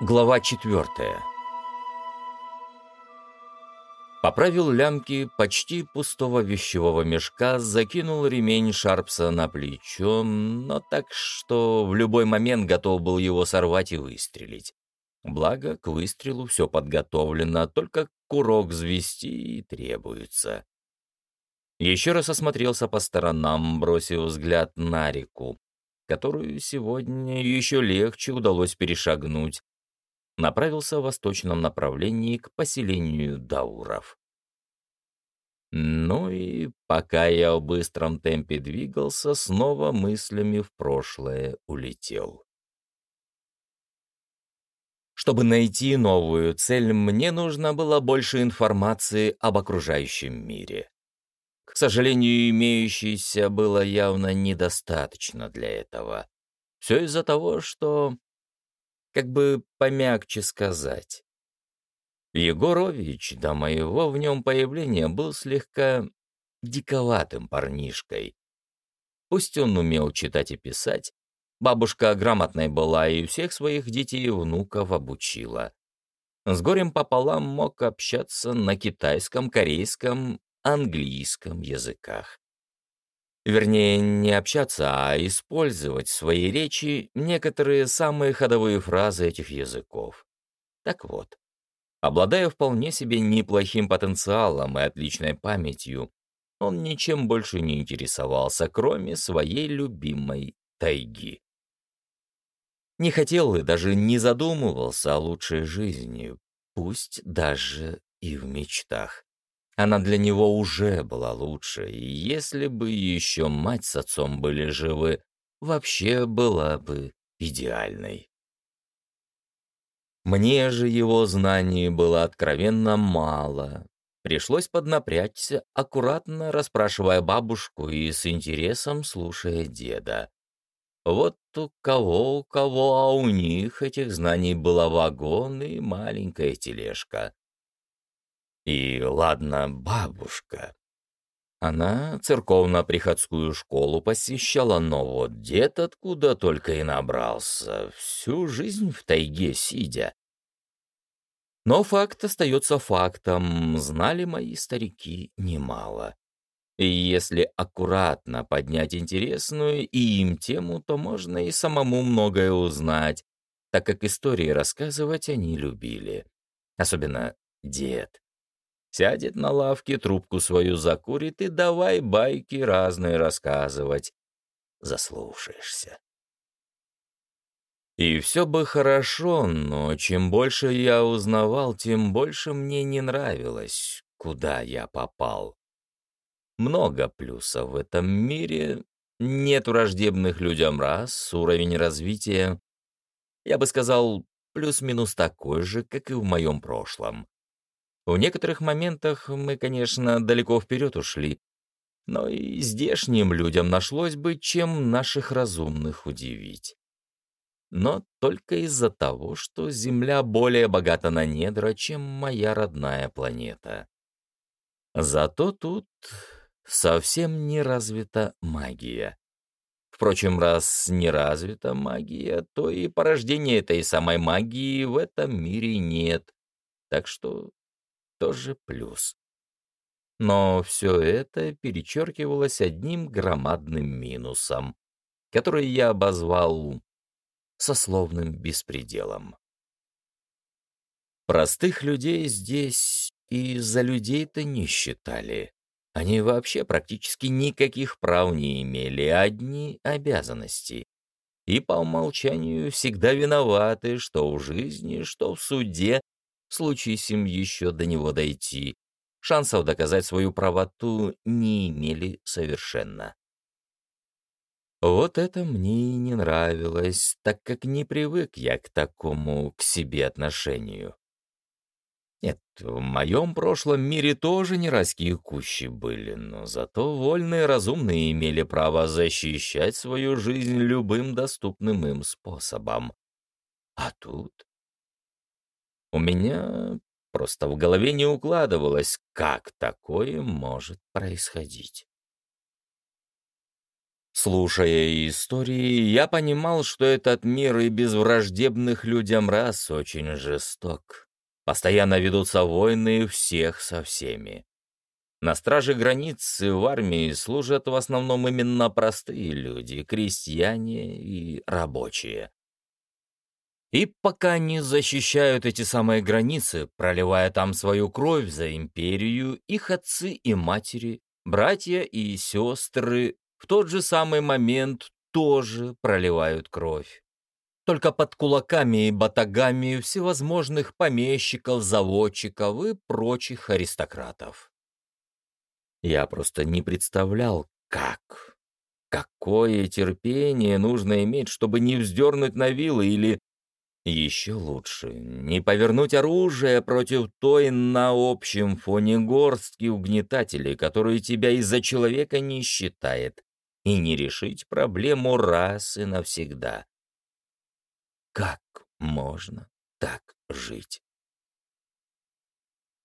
Глава четвертая. Поправил лямки почти пустого вещевого мешка, закинул ремень Шарпса на плечо, но так, что в любой момент готов был его сорвать и выстрелить. Благо, к выстрелу все подготовлено, только курок взвести и требуется. Еще раз осмотрелся по сторонам, бросив взгляд на реку, которую сегодня еще легче удалось перешагнуть, направился в восточном направлении к поселению Дауров. Ну и пока я в быстром темпе двигался, снова мыслями в прошлое улетел. Чтобы найти новую цель, мне нужно было больше информации об окружающем мире. К сожалению, имеющейся было явно недостаточно для этого. Все из-за того, что как бы помягче сказать. Егорович до моего в нем появления был слегка диковатым парнишкой. Пусть он умел читать и писать, бабушка грамотной была и всех своих детей и внуков обучила. С горем пополам мог общаться на китайском, корейском, английском языках. Вернее, не общаться, а использовать в своей речи некоторые самые ходовые фразы этих языков. Так вот, обладая вполне себе неплохим потенциалом и отличной памятью, он ничем больше не интересовался, кроме своей любимой тайги. Не хотел и даже не задумывался о лучшей жизни, пусть даже и в мечтах. Она для него уже была лучше, и если бы еще мать с отцом были живы, вообще была бы идеальной. Мне же его знаний было откровенно мало. Пришлось поднапрячься, аккуратно расспрашивая бабушку и с интересом слушая деда. Вот у кого, у кого, а у них этих знаний было вагон и маленькая тележка. И ладно, бабушка. Она церковно-приходскую школу посещала, но вот дед откуда только и набрался, всю жизнь в тайге сидя. Но факт остается фактом, знали мои старики немало. И если аккуратно поднять интересную и им тему, то можно и самому многое узнать, так как истории рассказывать они любили. Особенно дед. Сядет на лавке, трубку свою закурит и давай байки разные рассказывать. Заслушаешься. И все бы хорошо, но чем больше я узнавал, тем больше мне не нравилось, куда я попал. Много плюсов в этом мире, нет враждебных людям рас, уровень развития, я бы сказал, плюс-минус такой же, как и в моем прошлом. В некоторых моментах мы, конечно, далеко вперед ушли, но и здешним людям нашлось бы, чем наших разумных удивить. Но только из-за того, что Земля более богата на недра, чем моя родная планета. Зато тут совсем не развита магия. Впрочем, раз не развита магия, то и порождения этой самой магии в этом мире нет. Так что тоже плюс. Но все это перечеркивалось одним громадным минусом, который я обозвал сословным беспределом. Простых людей здесь и за людей-то не считали. Они вообще практически никаких прав не имели, одни обязанности. И по умолчанию всегда виноваты, что в жизни, что в суде, случись им еще до него дойти, шансов доказать свою правоту не имели совершенно. Вот это мне и не нравилось, так как не привык я к такому к себе отношению. Нет, в моем прошлом мире тоже не райские кущи были, но зато вольные разумные имели право защищать свою жизнь любым доступным им способом. А тут у меня просто в голове не укладывалось, как такое может происходить. Слушая истории, я понимал, что этот мир и без враждебных людям рас очень жесток. Постоянно ведутся войны всех со всеми. На страже границы в армии служат в основном именно простые люди, крестьяне и рабочие. И пока они защищают эти самые границы, проливая там свою кровь за империю, их отцы и матери, братья и сестры в тот же самый момент тоже проливают кровь. Только под кулаками и батагами всевозможных помещиков, заводчиков и прочих аристократов. Я просто не представлял, как. Какое терпение нужно иметь, чтобы не вздернуть на вилы или, еще лучше, не повернуть оружие против той на общем фоне горстки угнетателей, которые тебя из-за человека не считает, и не решить проблему раз и навсегда. Как можно так жить?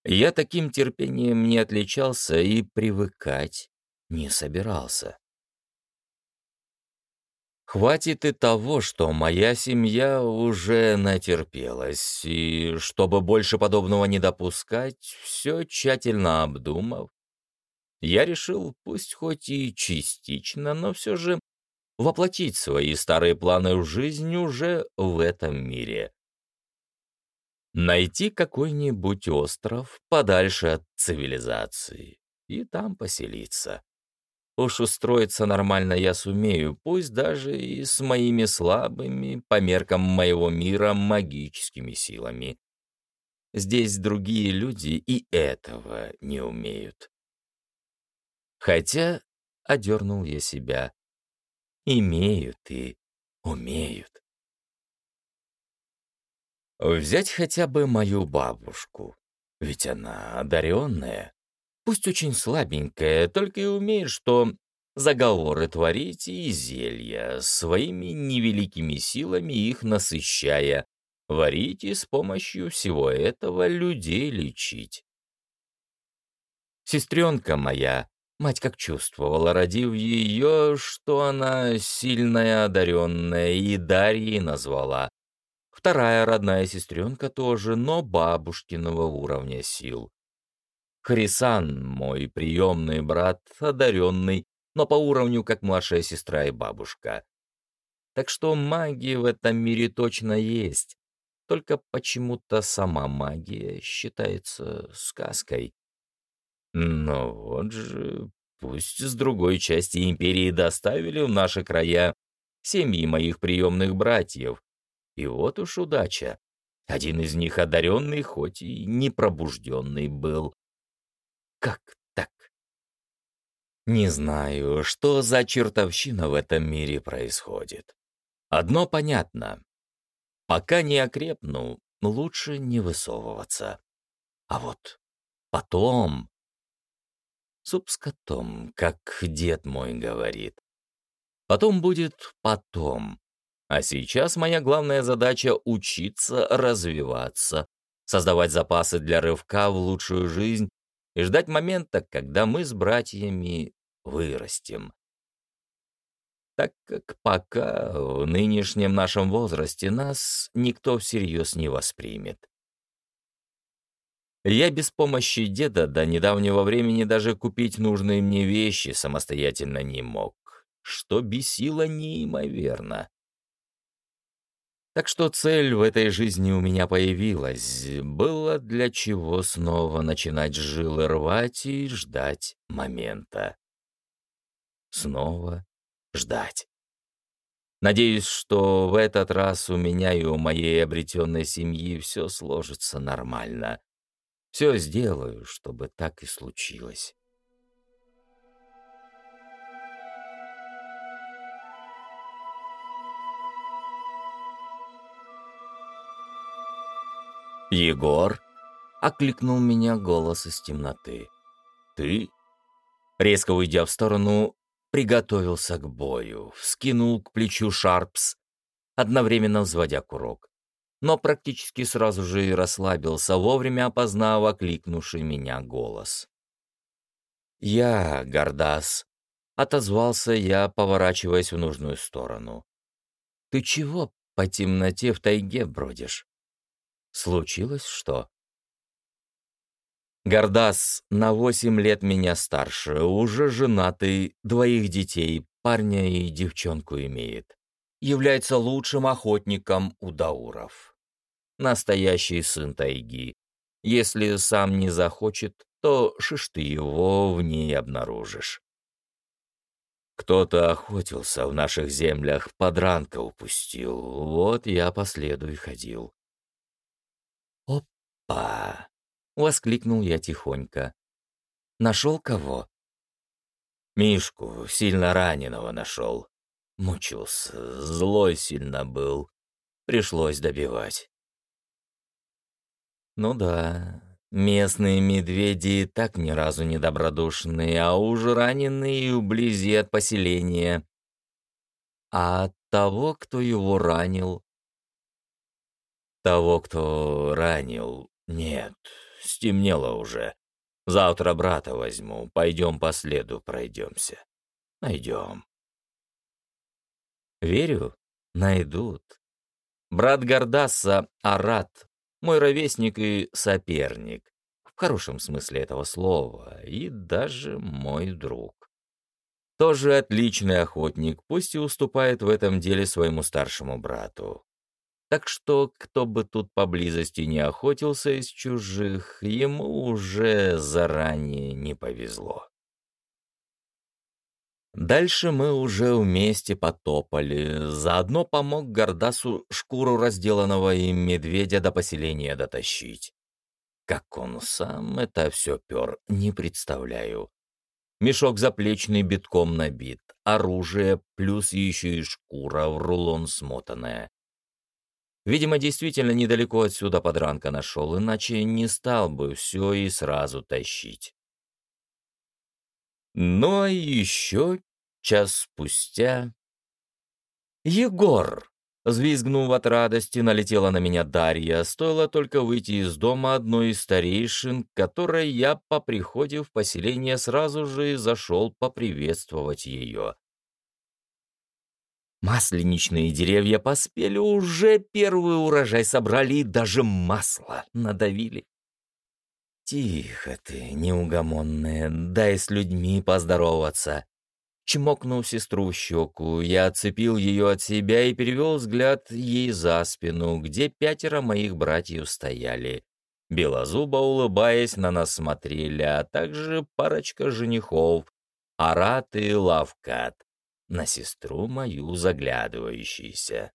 Я таким терпением не отличался и привыкать не собирался. Хватит и того, что моя семья уже натерпелась, и чтобы больше подобного не допускать, все тщательно обдумав, я решил, пусть хоть и частично, но все же воплотить свои старые планы в жизнь уже в этом мире. Найти какой-нибудь остров подальше от цивилизации и там поселиться. Уж устроиться нормально я сумею, пусть даже и с моими слабыми, по меркам моего мира, магическими силами. Здесь другие люди и этого не умеют. Хотя, — одернул я себя, — имеют и умеют. Взять хотя бы мою бабушку, ведь она одаренная, пусть очень слабенькая, только и умеет, что заговоры творить и зелья, своими невеликими силами их насыщая, варить и с помощью всего этого людей лечить. Сестренка моя, мать как чувствовала, родив ее, что она сильная, одаренная, и Дарьей назвала, Вторая родная сестренка тоже, но бабушкиного уровня сил. Хрисан, мой приемный брат, одаренный, но по уровню как младшая сестра и бабушка. Так что магия в этом мире точно есть, только почему-то сама магия считается сказкой. Но вот же, пусть с другой части империи доставили в наши края семьи моих приемных братьев, и вот уж удача. Один из них одаренный, хоть и непробужденный был. Как так? Не знаю, что за чертовщина в этом мире происходит. Одно понятно. Пока не окрепну, лучше не высовываться. А вот потом... Суп с котом, как дед мой говорит. Потом будет потом. А сейчас моя главная задача — учиться развиваться, создавать запасы для рывка в лучшую жизнь и ждать момента, когда мы с братьями вырастем. Так как пока в нынешнем нашем возрасте нас никто всерьез не воспримет. Я без помощи деда до недавнего времени даже купить нужные мне вещи самостоятельно не мог, что бесило неимоверно. Так что цель в этой жизни у меня появилась. Было для чего снова начинать жилы рвать и ждать момента. Снова ждать. Надеюсь, что в этот раз у меня и у моей обретенной семьи все сложится нормально. Все сделаю, чтобы так и случилось. «Егор?» — окликнул меня голос из темноты. «Ты?» Резко уйдя в сторону, приготовился к бою, вскинул к плечу Шарпс, одновременно взводя курок. Но практически сразу же и расслабился, вовремя опознав окликнувший меня голос. «Я, Гордас, — отозвался я, поворачиваясь в нужную сторону. «Ты чего по темноте в тайге бродишь? Случилось что?» Гордас на восемь лет меня старше, уже женатый, двоих детей, парня и девчонку имеет. Является лучшим охотником у дауров. Настоящий сын тайги. Если сам не захочет, то шиш ты его в ней обнаружишь. Кто-то охотился в наших землях, подранка упустил. Вот я по следу и ходил. Опа! — воскликнул я тихонько. «Нашел кого?» «Мишку, сильно раненого нашел. Мучился, злой сильно был. Пришлось добивать». «Ну да, местные медведи так ни разу не добродушные, а уж раненые вблизи от поселения. А от того, кто его ранил?» «Того, кто ранил, нет, стемнело уже. Завтра брата возьму, пойдем по следу пройдемся. Найдем. Верю, найдут. Брат Гордаса — Арат, мой ровесник и соперник, в хорошем смысле этого слова, и даже мой друг. Тоже отличный охотник, пусть и уступает в этом деле своему старшему брату. Так что, кто бы тут поблизости не охотился из чужих, ему уже заранее не повезло. Дальше мы уже вместе потопали. Заодно помог Гордасу шкуру разделанного им медведя до поселения дотащить. Как он сам это все пер, не представляю. Мешок заплечный битком набит, оружие, плюс еще и шкура в рулон смотанная. Видимо, действительно недалеко отсюда подранка нашел, иначе не стал бы все и сразу тащить. Ну а еще час спустя... «Егор!» Взвизгнув от радости, налетела на меня Дарья. Стоило только выйти из дома одной из старейшин, которой я по приходе в поселение сразу же зашел поприветствовать ее. Масленичные деревья поспели, уже первый урожай собрали и даже масло надавили. «Тихо ты, неугомонная, дай с людьми поздороваться». Чмокнув сестру в щеку, я отцепил ее от себя и перевел взгляд ей за спину, где пятеро моих братьев стояли. Белозубо улыбаясь, на нас смотрели, а также парочка женихов, Арат и Лавкат на сестру мою заглядывающийся.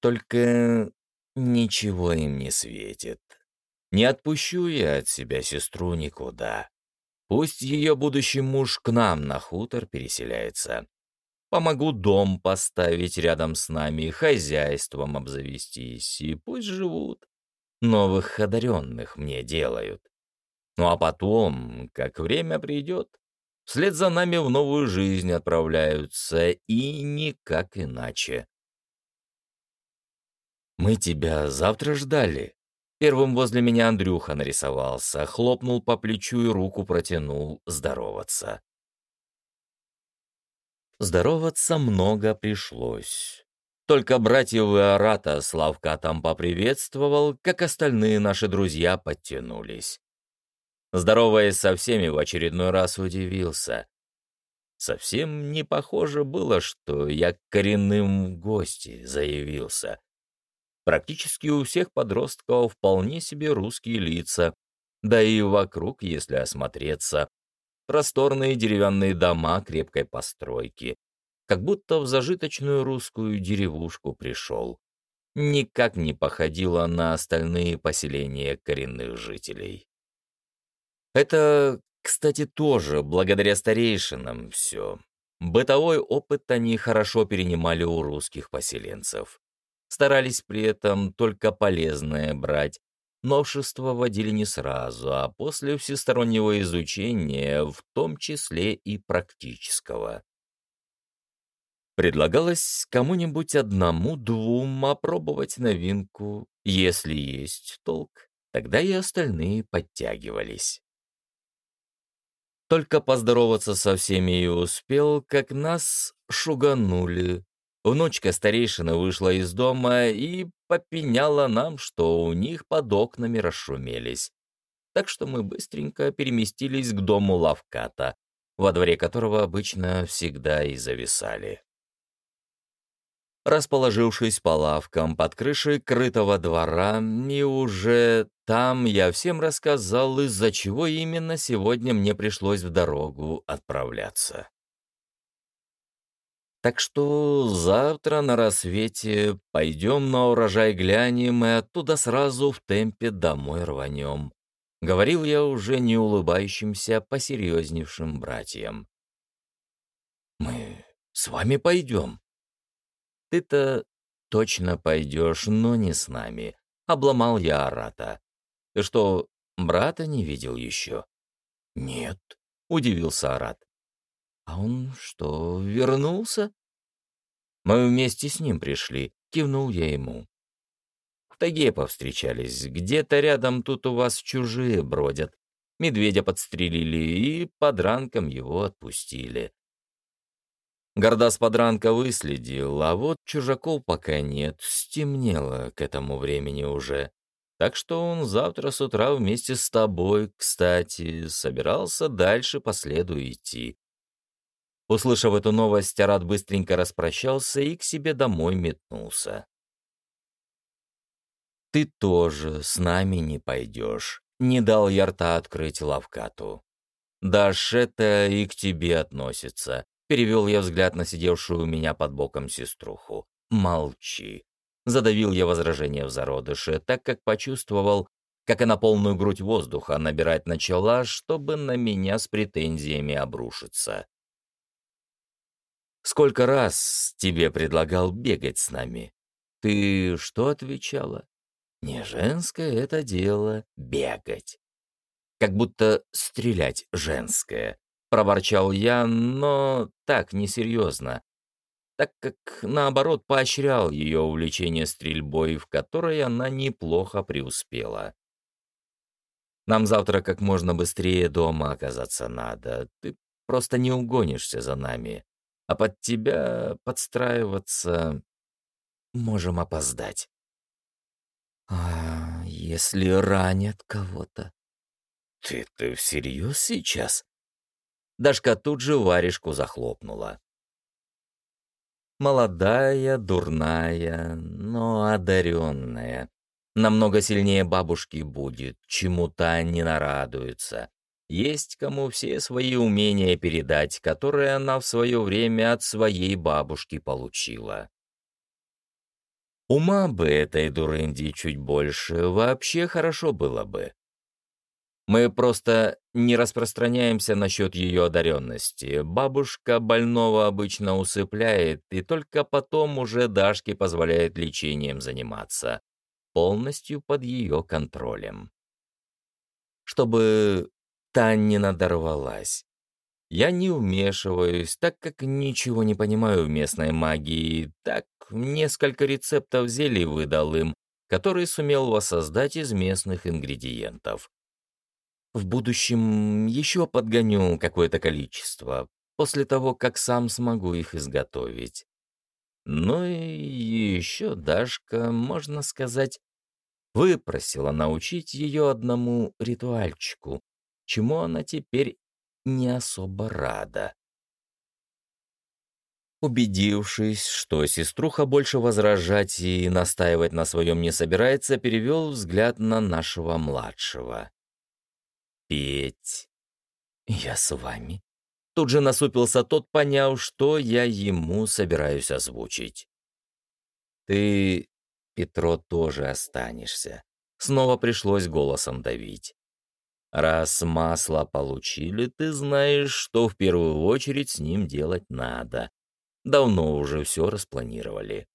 Только ничего им не светит. Не отпущу я от себя сестру никуда. Пусть ее будущий муж к нам на хутор переселяется. Помогу дом поставить рядом с нами, хозяйством обзавестись, и пусть живут. Новых одаренных мне делают. Ну а потом, как время придет, Вслед за нами в новую жизнь отправляются, и никак иначе. «Мы тебя завтра ждали». Первым возле меня Андрюха нарисовался, хлопнул по плечу и руку протянул здороваться. Здороваться много пришлось. Только братьев и Арата Славка там поприветствовал, как остальные наши друзья подтянулись. Здороваясь со всеми, в очередной раз удивился. Совсем не похоже было, что я коренным в гости заявился. Практически у всех подростков вполне себе русские лица, да и вокруг, если осмотреться, просторные деревянные дома крепкой постройки, как будто в зажиточную русскую деревушку пришел. Никак не походило на остальные поселения коренных жителей. Это, кстати, тоже благодаря старейшинам все. Бытовой опыт они хорошо перенимали у русских поселенцев. Старались при этом только полезное брать. Новшества вводили не сразу, а после всестороннего изучения, в том числе и практического. Предлагалось кому-нибудь одному-двум опробовать новинку. Если есть толк, тогда и остальные подтягивались. Только поздороваться со всеми и успел, как нас шуганули. Внучка старейшины вышла из дома и попеняла нам, что у них под окнами расшумелись. Так что мы быстренько переместились к дому Лавката, во дворе которого обычно всегда и зависали. Расположившись по лавкам под крышей крытого двора, и уже там я всем рассказал, из-за чего именно сегодня мне пришлось в дорогу отправляться. Так что завтра на рассвете пойдем на урожай глянем и оттуда сразу в темпе домой рванем. Говорил я уже не улыбающимся, посерьезневшим братьям. «Мы с вами пойдем». «Ты-то точно пойдешь, но не с нами», — обломал я Арата. «Ты что, брата не видел еще?» «Нет», — удивился Арат. «А он что, вернулся?» «Мы вместе с ним пришли», — кивнул я ему тайге повстречались. Где-то рядом тут у вас чужие бродят. Медведя подстрелили и подранком его отпустили. Гордас подранка выследил, а вот чужаков пока нет, стемнело к этому времени уже. Так что он завтра с утра вместе с тобой, кстати, собирался дальше по следу идти. Услышав эту новость, Арат быстренько распрощался и к себе домой метнулся. «Ты тоже с нами не пойдешь», — не дал я рта открыть Лавкату. «Дашь это и к тебе относится», — перевел я взгляд на сидевшую у меня под боком сеструху. «Молчи», — задавил я возражение в зародыше, так как почувствовал, как она полную грудь воздуха набирать начала, чтобы на меня с претензиями обрушиться. «Сколько раз тебе предлагал бегать с нами? Ты что отвечала? Не женское это дело бегать. Как будто стрелять женское. Проворчал я, но так несерьезно, так как, наоборот, поощрял ее увлечение стрельбой, в которой она неплохо преуспела. Нам завтра как можно быстрее дома оказаться надо. Ты просто не угонишься за нами. А под тебя подстраиваться можем опоздать. А если ранят кого-то? Ты-то всерьез сейчас? Дашка тут же варежку захлопнула. Молодая, дурная, но одаренная. Намного сильнее бабушки будет, чему-то не нарадуется. Есть кому все свои умения передать, которые она в свое время от своей бабушки получила. Ума бы этой дурынди чуть больше, вообще хорошо было бы. Мы просто не распространяемся насчет ее одаренности. Бабушка больного обычно усыпляет, и только потом уже Дашке позволяет лечением заниматься, полностью под ее контролем. Чтобы та не надорвалась. Я не вмешиваюсь, так как ничего не понимаю в местной магии, так несколько рецептов зелий выдал им, которые сумел воссоздать из местных ингредиентов. В будущем еще подгоню какое-то количество, после того, как сам смогу их изготовить. Ну и еще Дашка, можно сказать, выпросила научить ее одному ритуальчику, чему она теперь не особо рада. Убедившись, что сеструха больше возражать и настаивать на своем не собирается, перевел взгляд на нашего младшего. «Петь, я с вами». Тут же насупился тот, поняв, что я ему собираюсь озвучить. «Ты, Петро, тоже останешься». Снова пришлось голосом давить. Раз масло получили, ты знаешь, что в первую очередь с ним делать надо. Давно уже все распланировали.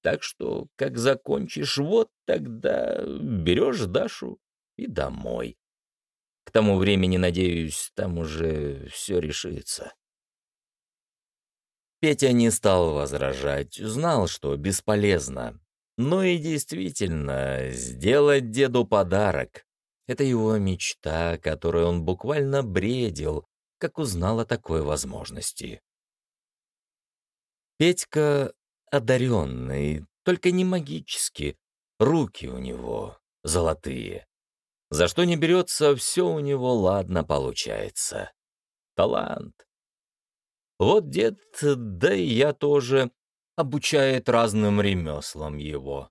Так что, как закончишь, вот тогда берешь Дашу и домой. К тому времени, надеюсь, там уже все решится. Петя не стал возражать, знал, что бесполезно. Ну и действительно, сделать деду подарок, это его мечта, которой он буквально бредил, как узнал о такой возможности. Петька одаренный, только не магически. Руки у него золотые. За что не берется, все у него ладно получается. Талант. Вот дед, да и я тоже, обучает разным ремеслам его.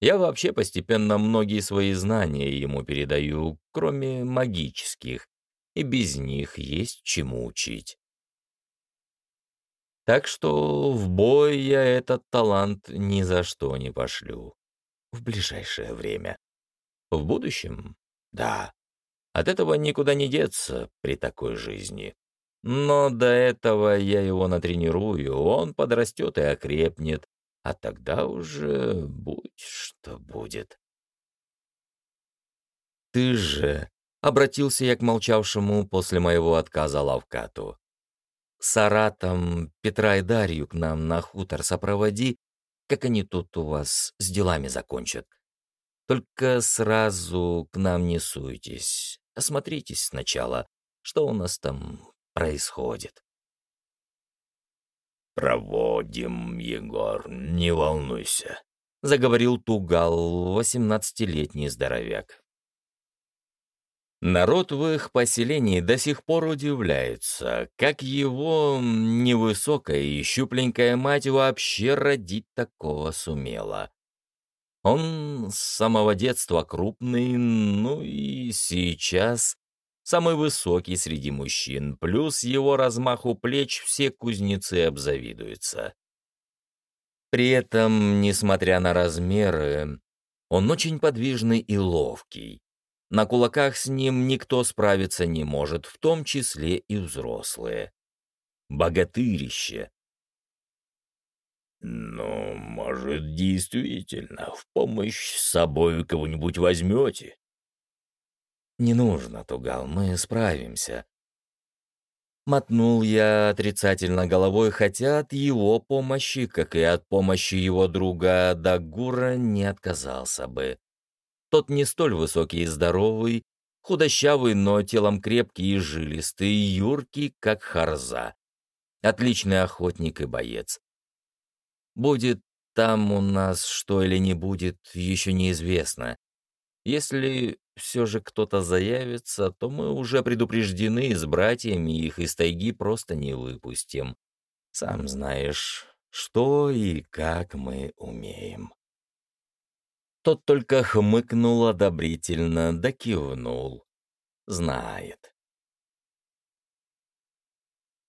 Я вообще постепенно многие свои знания ему передаю, кроме магических, и без них есть чему учить. Так что в бой я этот талант ни за что не пошлю. В ближайшее время. В будущем? Да. От этого никуда не деться при такой жизни. Но до этого я его натренирую, он подрастет и окрепнет, а тогда уже будь что будет. «Ты же...» — обратился я к молчавшему после моего отказа Лавкату. «Саратом Петра и Дарью к нам на хутор сопроводи, как они тут у вас с делами закончат. Только сразу к нам не суйтесь, осмотритесь сначала, что у нас там происходит. «Проводим, Егор, не волнуйся», — заговорил Тугал, восемнадцатилетний здоровяк. Народ в их поселении до сих пор удивляется, как его невысокая и щупленькая мать вообще родить такого сумела. Он с самого детства крупный, ну и сейчас самый высокий среди мужчин, плюс его размаху плеч все кузнецы обзавидуются. При этом, несмотря на размеры, он очень подвижный и ловкий. На кулаках с ним никто справиться не может, в том числе и взрослые. Богатырище. «Ну, может, действительно, в помощь с собой кого-нибудь возьмете?» «Не нужно, Тугал, мы справимся». Мотнул я отрицательно головой, хотя от его помощи, как и от помощи его друга Дагура, не отказался бы. Тот не столь высокий и здоровый, худощавый, но телом крепкий и жилистый, юркий, как харза. Отличный охотник и боец. Будет там у нас что или не будет, еще неизвестно. Если все же кто-то заявится, то мы уже предупреждены с братьями, их из тайги просто не выпустим. Сам знаешь, что и как мы умеем. Тот только хмыкнул одобрительно, да кивнул. Знает.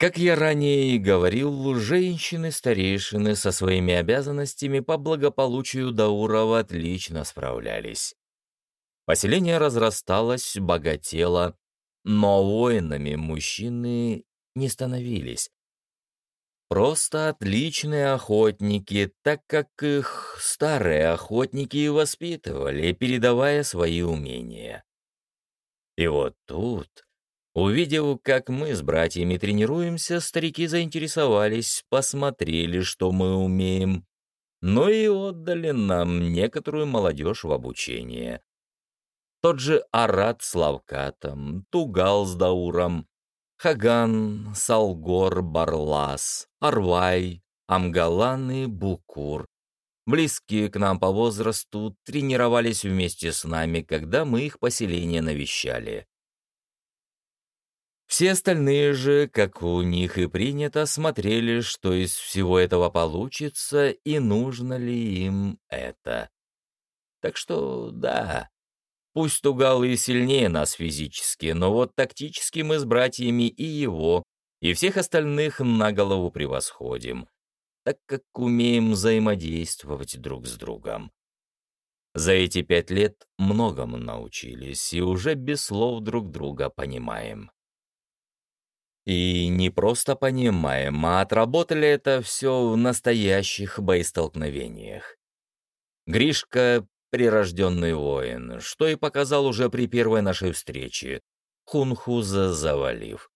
Как я ранее и говорил, женщины-старейшины со своими обязанностями по благополучию Даурова отлично справлялись. Поселение разрасталось, богатело, но воинами мужчины не становились. Просто отличные охотники, так как их старые охотники и воспитывали, передавая свои умения. И вот тут, увидев, как мы с братьями тренируемся, старики заинтересовались, посмотрели, что мы умеем, но и отдали нам некоторую молодежь в обучение. Тот же Арат с Лавкатом, Тугал с Дауром, Хаган, Салгор, Барлас, Арвай, Амгалан и Букур. Близкие к нам по возрасту тренировались вместе с нами, когда мы их поселение навещали. Все остальные же, как у них и принято, смотрели, что из всего этого получится и нужно ли им это. Так что да, Пусть Тугал сильнее нас физически, но вот тактически мы с братьями и его, и всех остальных на голову превосходим, так как умеем взаимодействовать друг с другом. За эти пять лет многому научились и уже без слов друг друга понимаем. И не просто понимаем, а отработали это все в настоящих боестолкновениях. Гришка прирожденный воин, что и показал уже при первой нашей встрече, Хунхуза завалив.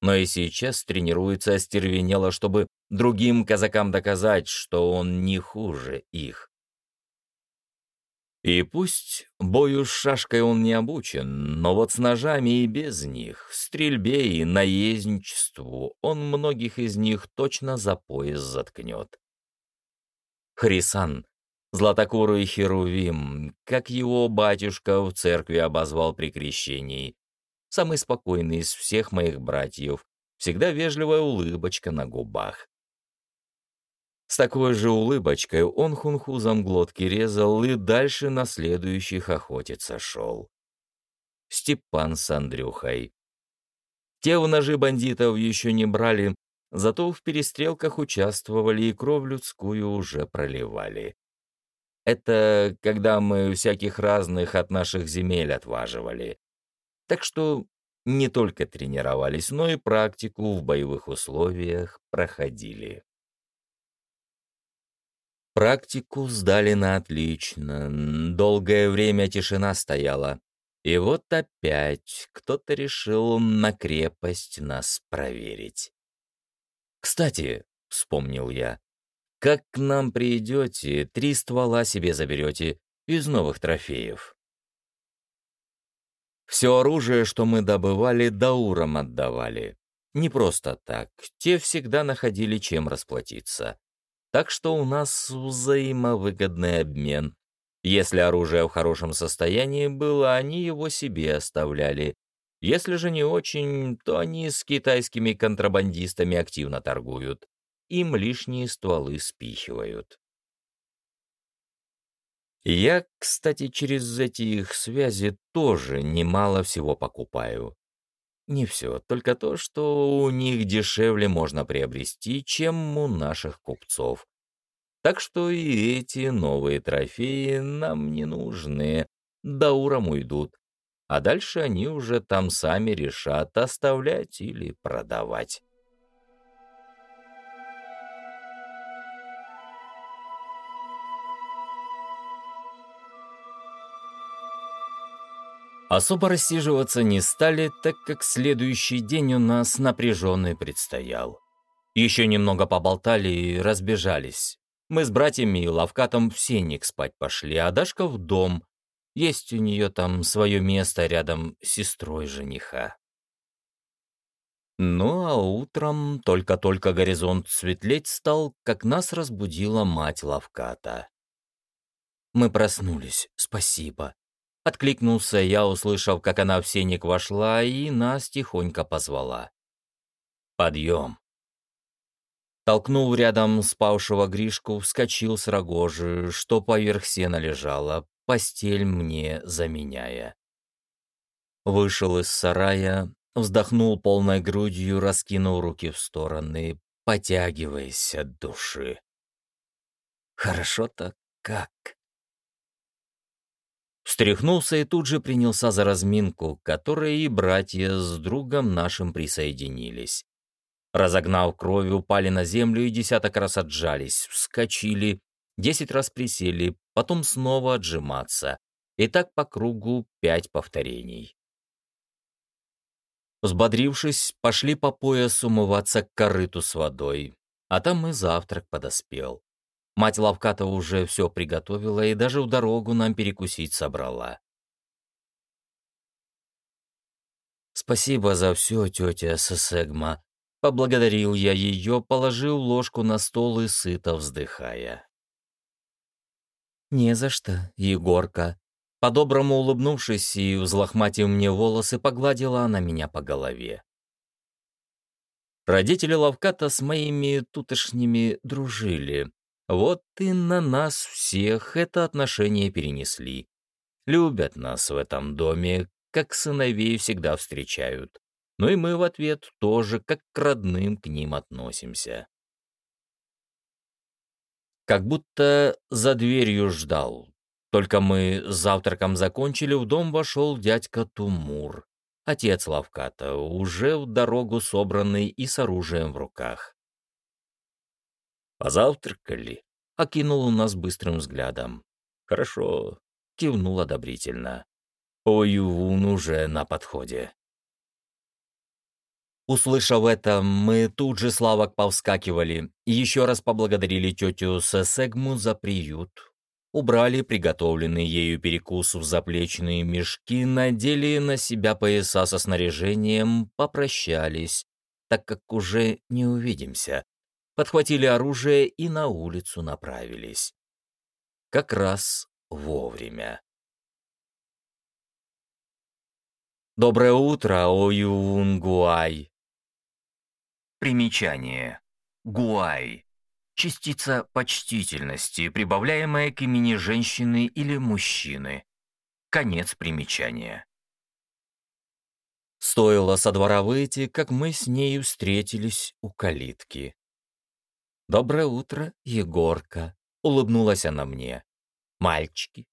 Но и сейчас тренируется остервенело, чтобы другим казакам доказать, что он не хуже их. И пусть бою с шашкой он не обучен, но вот с ножами и без них, стрельбе и наездничеству он многих из них точно за пояс заткнет. Хрисан, Златокурый Херувим, как его батюшка в церкви обозвал при крещении, самый спокойный из всех моих братьев, всегда вежливая улыбочка на губах. С такой же улыбочкой он хунхузом глотки резал и дальше на следующих охотиться шел. Степан с Андрюхой. Те в ножи бандитов еще не брали, зато в перестрелках участвовали и кровь людскую уже проливали. Это когда мы всяких разных от наших земель отваживали. Так что не только тренировались, но и практику в боевых условиях проходили. Практику сдали на отлично. Долгое время тишина стояла. И вот опять кто-то решил на крепость нас проверить. «Кстати», — вспомнил я, — «как к нам придете, три ствола себе заберете из новых трофеев». Все оружие, что мы добывали, даурам отдавали. Не просто так, те всегда находили чем расплатиться. Так что у нас взаимовыгодный обмен. Если оружие в хорошем состоянии было, они его себе оставляли. Если же не очень, то они с китайскими контрабандистами активно торгуют. Им лишние стволы спихивают. Я, кстати, через эти их связи тоже немало всего покупаю. Не все, только то, что у них дешевле можно приобрести, чем у наших купцов. Так что и эти новые трофеи нам не нужны, даурам уйдут. А дальше они уже там сами решат, оставлять или продавать. Особо рассиживаться не стали, так как следующий день у нас напряженный предстоял. Еще немного поболтали и разбежались. Мы с братьями и Лавкатом в сенник спать пошли, а Дашка в дом. Есть у нее там свое место рядом с сестрой жениха. Ну а утром только-только горизонт светлеть стал, как нас разбудила мать Лавката. Мы проснулись, спасибо. Откликнулся я, услышав, как она в сеник вошла и нас тихонько позвала. «Подъем!» Толкнул рядом спавшего Гришку, вскочил с рогожи, что поверх сена лежала, постель мне заменяя. Вышел из сарая, вздохнул полной грудью, раскинул руки в стороны, потягиваясь от души. Хорошо-то как. Встряхнулся и тут же принялся за разминку, которой и братья с другом нашим присоединились. Разогнав кровь, упали на землю и десяток раз отжались, вскочили, десять раз присели, потом снова отжиматься. И так по кругу пять повторений. Взбодрившись, пошли по пояс умываться к корыту с водой, а там и завтрак подоспел. Мать Лавката уже все приготовила и даже в дорогу нам перекусить собрала. «Спасибо за все, тетя Сесегма», — поблагодарил я ее, положил ложку на стол и сыто вздыхая. «Не за что, Егорка», по-доброму улыбнувшись и взлохматив мне волосы, погладила она меня по голове. Родители Лавката с моими тутошними дружили, вот и на нас всех это отношение перенесли. Любят нас в этом доме, как сыновей всегда встречают. Ну и мы в ответ тоже как к родным к ним относимся. Как будто за дверью ждал. Только мы с завтраком закончили, в дом вошел дядька Тумур, отец Лавката, уже в дорогу собранный и с оружием в руках. «Позавтракали?» — он нас быстрым взглядом. «Хорошо», — кивнул одобрительно. «Оювун уже на подходе». Услышав это, мы тут же славок повскакивали и еще раз поблагодарили тетю Сесегму за приют. убрали приготовленный ею перекус в заплечные мешки, надели на себя пояса со снаряжением, попрощались, так как уже не увидимся, подхватили оружие и на улицу направились. Как раз вовремя. Доброе утро, Оюнгуай. Примечание. Гуай. Частица почтительности, прибавляемая к имени женщины или мужчины. Конец примечания. Стоило со двора выйти, как мы с нею встретились у калитки. «Доброе утро, Егорка», — улыбнулась она мне. «Мальчики,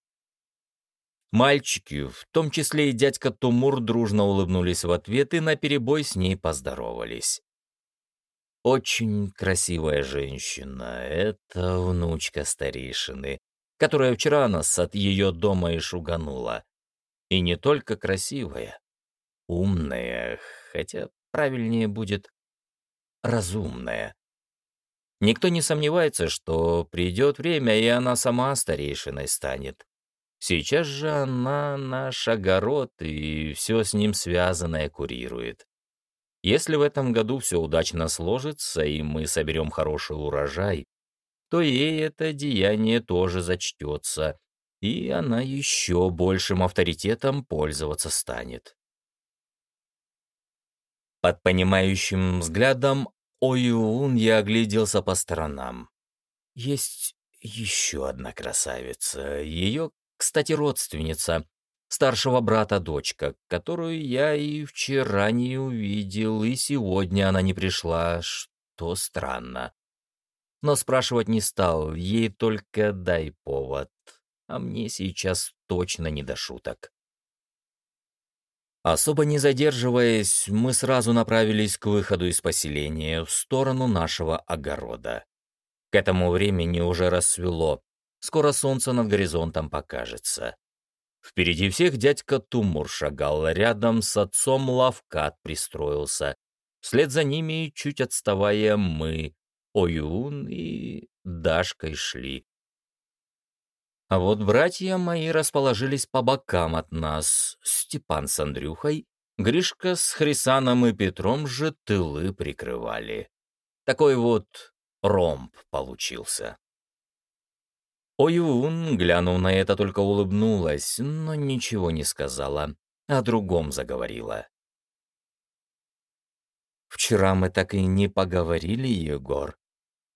Мальчики, в том числе и дядька Тумур, дружно улыбнулись в ответ и наперебой с ней поздоровались. Очень красивая женщина, это внучка старейшины, которая вчера нас от ее дома и шуганула. И не только красивая, умная, хотя правильнее будет разумная. Никто не сомневается, что придет время, и она сама старейшиной станет. Сейчас же она наш огород и все с ним связанное курирует. Если в этом году все удачно сложится, и мы соберем хороший урожай, то ей это деяние тоже зачтется, и она еще большим авторитетом пользоваться станет. Под понимающим взглядом Оюун я огляделся по сторонам. Есть еще одна красавица. Ее кстати, родственница, старшего брата дочка, которую я и вчера не увидел, и сегодня она не пришла, что странно. Но спрашивать не стал, ей только дай повод, а мне сейчас точно не до шуток. Особо не задерживаясь, мы сразу направились к выходу из поселения в сторону нашего огорода. К этому времени уже рассвело, Скоро солнце над горизонтом покажется. Впереди всех дядька Тумур шагал, рядом с отцом Лавкат пристроился. Вслед за ними, чуть отставая, мы, Оюн и Дашкой шли. А вот братья мои расположились по бокам от нас. Степан с Андрюхой, Гришка с Хрисаном и Петром же тылы прикрывали. Такой вот ромб получился. Оюн, глянув на это, только улыбнулась, но ничего не сказала, о другом заговорила. «Вчера мы так и не поговорили, Егор.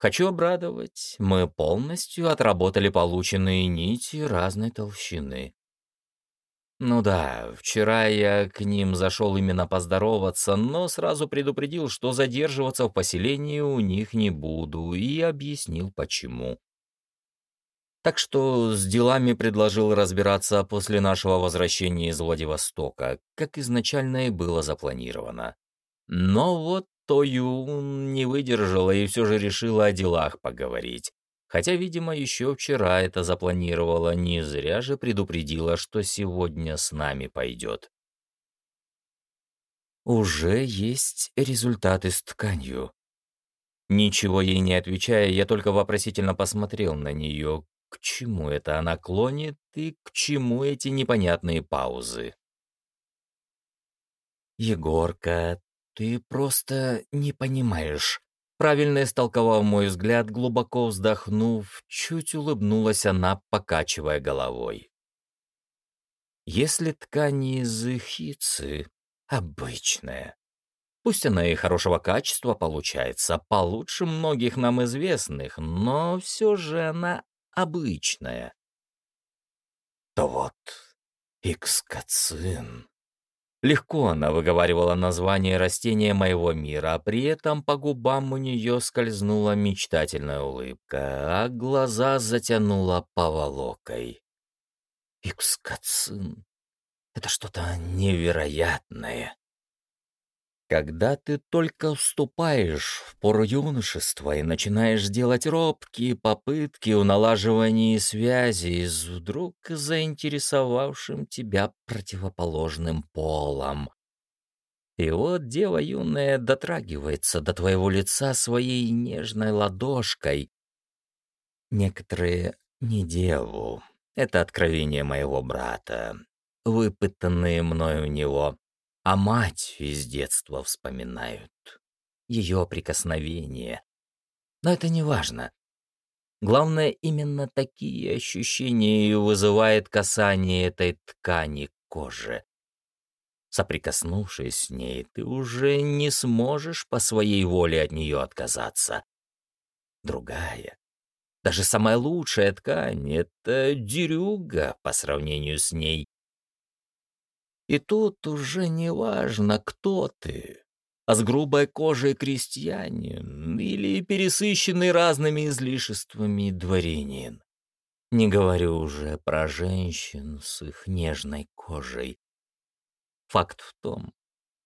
Хочу обрадовать, мы полностью отработали полученные нити разной толщины. Ну да, вчера я к ним зашел именно поздороваться, но сразу предупредил, что задерживаться в поселении у них не буду, и объяснил почему. Так что с делами предложил разбираться после нашего возвращения из Владивостока, как изначально и было запланировано. Но вот Тою не выдержала и все же решила о делах поговорить. Хотя, видимо, еще вчера это запланировала, не зря же предупредила, что сегодня с нами пойдет. Уже есть результаты с тканью. Ничего ей не отвечая, я только вопросительно посмотрел на нее, к чему это она клонит и к чему эти непонятные паузы? «Егорка, ты просто не понимаешь». Правильно истолковав мой взгляд, глубоко вздохнув, чуть улыбнулась она, покачивая головой. Если ткань из эхицы обычная, пусть она и хорошего качества получается, получше многих нам известных, но все же она обычная. То вот икскацин. Легко она выговаривала название растения моего мира, а при этом по губам у нее скользнула мечтательная улыбка, а глаза затянула поволокой. Икскацин — это что-то невероятное. Когда ты только вступаешь в пору юношества и начинаешь делать робкие попытки у налаживания связи с вдруг заинтересовавшим тебя противоположным полом. И вот дева юная дотрагивается до твоего лица своей нежной ладошкой. Некоторые Не деву. Это откровение моего брата, выпытанные мною у него, а мать из детства вспоминают. Ее прикосновение. Но это не важно. Главное, именно такие ощущения и вызывает касание этой ткани кожи. Соприкоснувшись с ней, ты уже не сможешь по своей воле от нее отказаться. Другая, даже самая лучшая ткань — это дерюга по сравнению с ней. И тут уже не важно, кто ты, а с грубой кожей крестьянин или пересыщенный разными излишествами дворянин. Не говорю уже про женщин с их нежной кожей. Факт в том,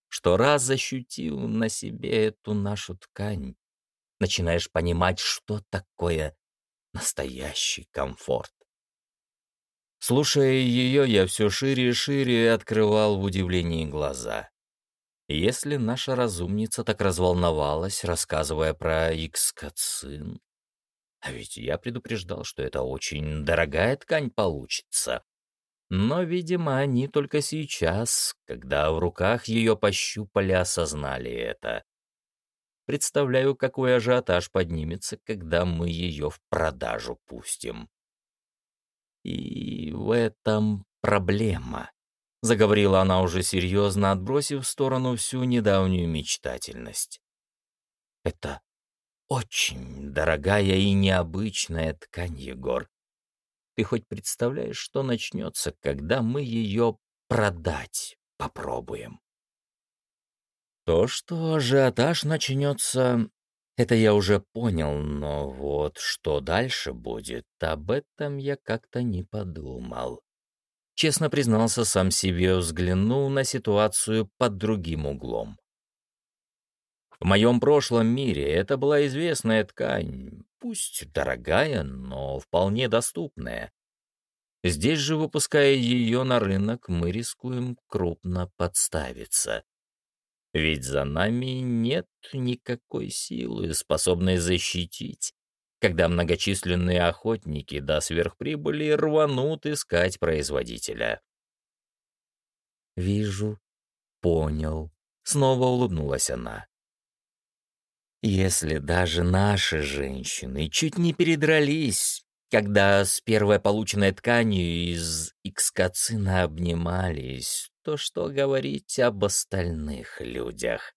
что раз ощутил на себе эту нашу ткань, начинаешь понимать, что такое настоящий комфорт. Слушая ее, я все шире и шире открывал в удивлении глаза. Если наша разумница так разволновалась, рассказывая про икскацин, а ведь я предупреждал, что это очень дорогая ткань получится. Но, видимо, они только сейчас, когда в руках ее пощупали, осознали это. Представляю, какой ажиотаж поднимется, когда мы ее в продажу пустим. И в этом проблема. — заговорила она уже серьезно, отбросив в сторону всю недавнюю мечтательность. «Это очень дорогая и необычная ткань, Егор. Ты хоть представляешь, что начнется, когда мы ее продать попробуем?» То, что ажиотаж начнется, это я уже понял, но вот что дальше будет, об этом я как-то не подумал честно признался сам себе, взглянул на ситуацию под другим углом. В моем прошлом мире это была известная ткань, пусть дорогая, но вполне доступная. Здесь же, выпуская ее на рынок, мы рискуем крупно подставиться. Ведь за нами нет никакой силы, способной защитить когда многочисленные охотники до сверхприбыли рванут искать производителя. «Вижу, понял», — снова улыбнулась она. «Если даже наши женщины чуть не передрались, когда с первой полученной тканью из икскацина обнимались, то что говорить об остальных людях?»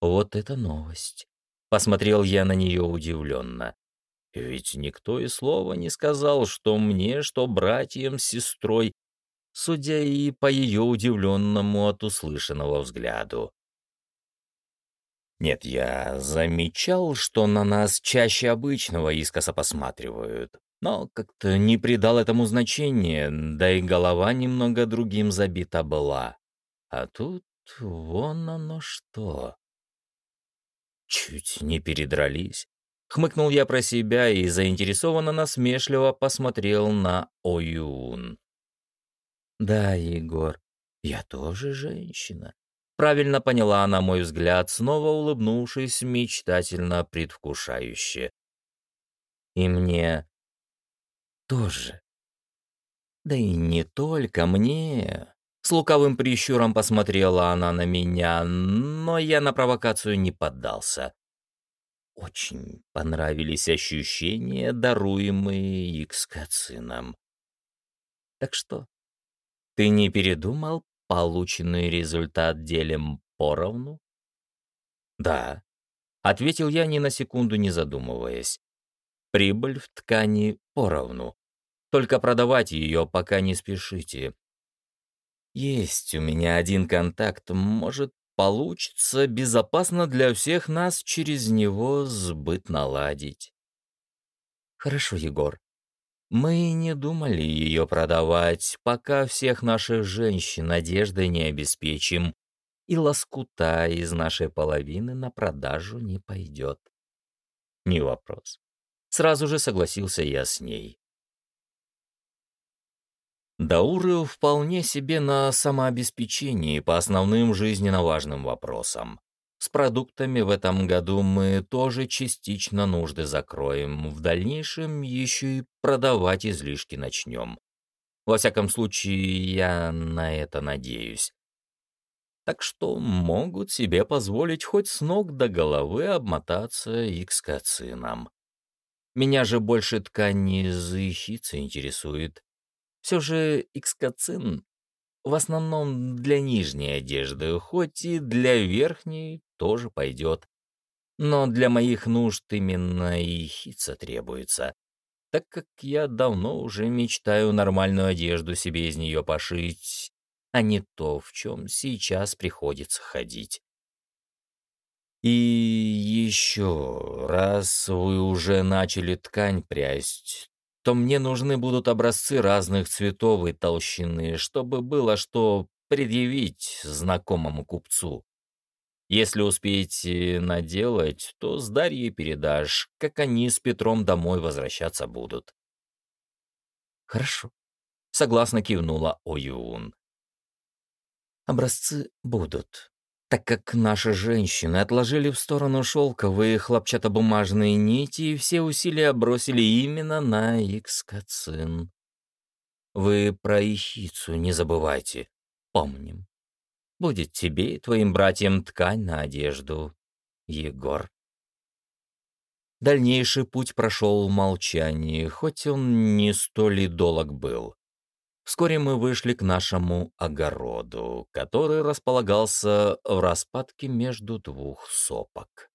Вот это новость. Посмотрел я на нее удивленно. Ведь никто и слова не сказал, что мне, что братьям с сестрой, судя и по ее удивленному от услышанного взгляду. Нет, я замечал, что на нас чаще обычного искоса посматривают, но как-то не придал этому значения, да и голова немного другим забита была. А тут вон оно что. Чуть не передрались. Хмыкнул я про себя и заинтересованно насмешливо посмотрел на Оюн. «Да, Егор, я тоже женщина». Правильно поняла она мой взгляд, снова улыбнувшись мечтательно предвкушающе. «И мне тоже. Да и не только мне. С лукавым прищуром посмотрела она на меня, но я на провокацию не поддался. Очень понравились ощущения, даруемые Икскацином. Так что, ты не передумал полученный результат делим поровну? Да, ответил я ни на секунду не задумываясь. Прибыль в ткани поровну. Только продавать ее пока не спешите. Есть у меня один контакт, может, получится безопасно для всех нас через него сбыт наладить. Хорошо, Егор. Мы не думали ее продавать, пока всех наших женщин одеждой не обеспечим, и лоскута из нашей половины на продажу не пойдет. Не вопрос. Сразу же согласился я с ней. Дауры вполне себе на самообеспечении по основным жизненно важным вопросам. С продуктами в этом году мы тоже частично нужды закроем, в дальнейшем еще и продавать излишки начнем. Во всяком случае, я на это надеюсь. Так что могут себе позволить хоть с ног до головы обмотаться икскацином. Меня же больше ткани заихицы интересует. Все же икскацин в основном для нижней одежды, хоть и для верхней тоже пойдет. Но для моих нужд именно и хитца требуется, так как я давно уже мечтаю нормальную одежду себе из нее пошить, а не то, в чем сейчас приходится ходить. И еще, раз вы уже начали ткань прясть, то мне нужны будут образцы разных цветов и толщины, чтобы было что предъявить знакомому купцу. Если успеете наделать, то с Дарьей передашь, как они с Петром домой возвращаться будут. Хорошо. Согласно кивнула Оюун. Образцы будут, так как наши женщины отложили в сторону шелковые хлопчатобумажные нити и все усилия бросили именно на икскацин. Вы про ихицу не забывайте. Помним. Будет тебе и твоим братьям ткань на одежду, Егор. Дальнейший путь прошел в молчании, хоть он не столь и долг был. Вскоре мы вышли к нашему огороду, который располагался в распадке между двух сопок.